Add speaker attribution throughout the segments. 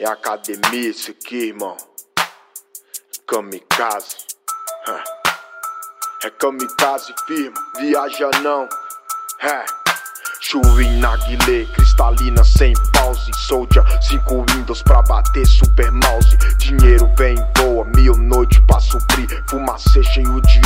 Speaker 1: É academia isso aqui, irmão. Kamikaze. É kamikaze firma, viaja não. É. Chuva em Naguilé, cristalina sem pause. Soldier, cinco windows pra bater super mouse. Dinheiro vem, voa, mil noites pra suprir. Fumacê cheio de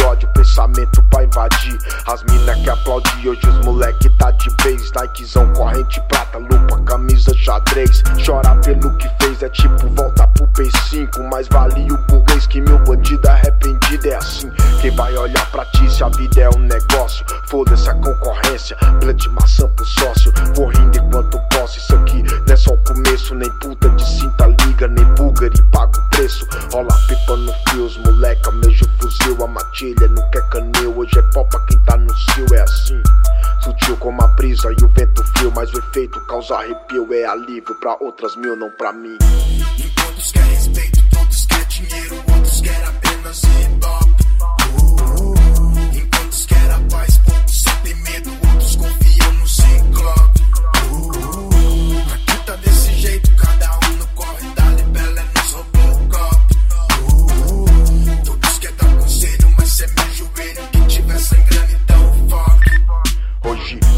Speaker 1: pensamento pra invadir. As mina que aplaudi, hoje os moleque tá de vez. Nikezão, corrente prata, lupa, camisa xadrez. Chora pelo que fez, é tipo volta pro P5. Mas vale o burguês que meu bandido arrependido é assim. Quem vai olhar pra ti se a vida é um negócio? Foda-se a concorrência, plante maçã pro sócio. Vou rindo enquanto posso. Isso aqui não é só o começo, nem puta de cinta liga, nem búlgaro e paga o preço. Rola pipa no fio, os moleca, mejo fuzil. A matilha não Sutil como a brisa e o vento frio, mas o efeito causa arrepio. É alívio pra outras mil, não pra mim.
Speaker 2: Enquanto quer respeito, todos quer dinheiro, outros quer apenas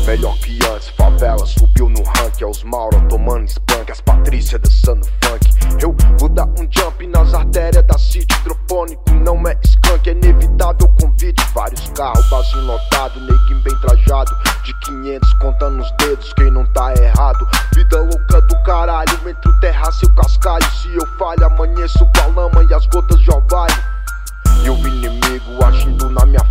Speaker 1: melhor que antes, favela subiu no ranking. É os Mauro tomando spunk, as Patrícia dançando funk. Eu vou dar um jump nas artérias da City. Hidropônico não é skunk, é inevitável convite. Vários carros, barzinho lotado, neguinho bem trajado. De 500 contando os dedos, quem não tá errado. Vida louca do caralho, entre o terraço e o cascalho. Se eu falho, amanheço com a lama e as gotas de orvalho. E o inimigo agindo na minha.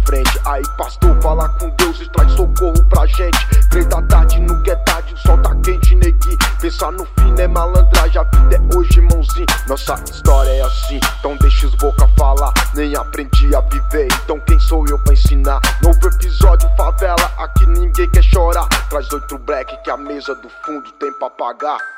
Speaker 1: Aí, pastor, fala com Deus e traz socorro pra gente. Três da tarde, nunca é tarde, o sol tá quente, neguinho. Pensar no fim é malandragem, a vida é hoje, irmãozinho. Nossa história é assim, então deixa os boca falar. Nem aprendi a viver, então quem sou eu pra ensinar? Novo episódio, favela, aqui ninguém quer chorar. Traz outro black que a mesa do fundo tem pra pagar.